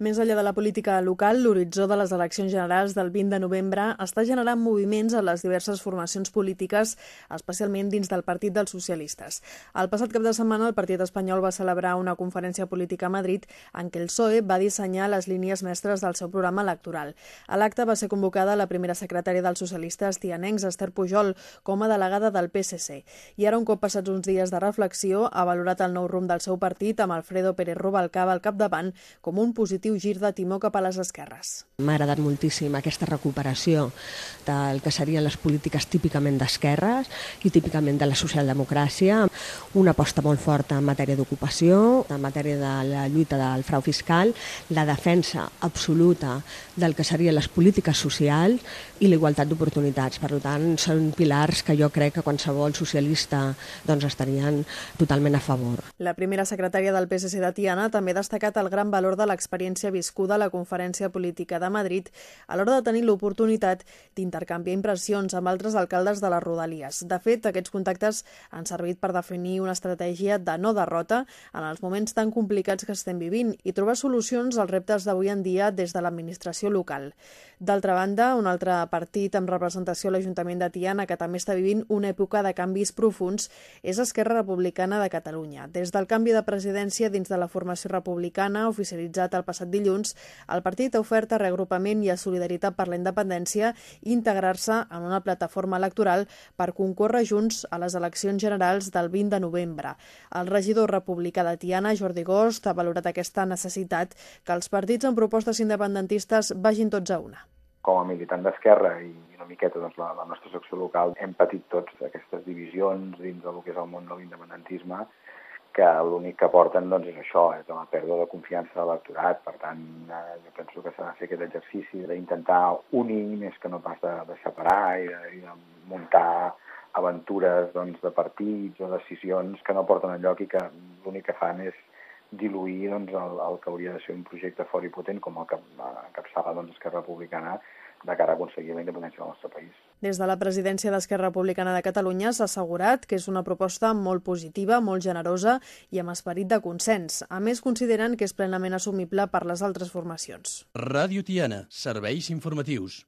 Més enllà de la política local, l'horitzó de les eleccions generals del 20 de novembre està generant moviments a les diverses formacions polítiques, especialment dins del Partit dels Socialistes. El passat cap de setmana el Partit espanyol va celebrar una conferència política a Madrid en què el PSOE va dissenyar les línies mestres del seu programa electoral. A l'acte va ser convocada la primera secretària dels socialistes tianencs, Esther Pujol, com a delegada del PSC. I ara, un cop passats uns dies de reflexió, ha valorat el nou rumb del seu partit amb Alfredo Pérez Rubalcaba al capdavant com un positiu progressiu gir de timó cap a les esquerres. M'ha agradat moltíssim aquesta recuperació del que serien les polítiques típicament d'esquerres i típicament de la socialdemocràcia, una aposta molt forta en matèria d'ocupació, en matèria de la lluita del frau fiscal, la defensa absoluta del que serien les polítiques socials i la igualtat d'oportunitats. Per tant, són pilars que jo crec que qualsevol socialista doncs, estarien totalment a favor. La primera secretària del PSC de Tiana també ha destacat el gran valor de l'experiència experiència viscuda a la Conferència Política de Madrid a l'hora de tenir l'oportunitat d'intercanviar impressions amb altres alcaldes de les Rodalies. De fet, aquests contactes han servit per definir una estratègia de no derrota en els moments tan complicats que estem vivint i trobar solucions als reptes d'avui en dia des de l'administració local. D'altra banda, un altre partit amb representació a l'Ajuntament de Tiana que també està vivint una època de canvis profuns és Esquerra Republicana de Catalunya. Des del canvi de presidència dins de la formació republicana, oficialitzat el passat dilluns, el partit ha ofert a reagrupament i a Solidaritat per la Independència integrar-se en una plataforma electoral per concórrer junts a les eleccions generals del 20 de novembre. El regidor republicà de Tiana, Jordi Gost, ha valorat aquesta necessitat que els partits amb propostes independentistes vagin tots a una com a militant d'Esquerra i una miqueta doncs, la, la nostra secció local hem patit tots aquestes divisions dins del que és el món de l'independentisme que l'únic que porten doncs, és això, és la pèrdua de confiança de l'electorat. Per tant, eh, jo penso que s'ha de fer aquest exercici d'intentar unir més que no pas de, de separar i de, i de muntar aventures doncs, de partits o decisions que no porten enlloc i que l'únic que fan és diluir doncs, el, el que hauria de ser un projecte fort i potent com el que encapçala doncs, Esquerra Republicana de cara a aconseguir la independència del nostre país. Des de la presidència d'Esquerra Republicana de Catalunya s'ha assegurat que és una proposta molt positiva, molt generosa i amb esperit de consens. A més, consideren que és plenament assumible per les altres formacions. Ràdio Tiana, serveis informatius.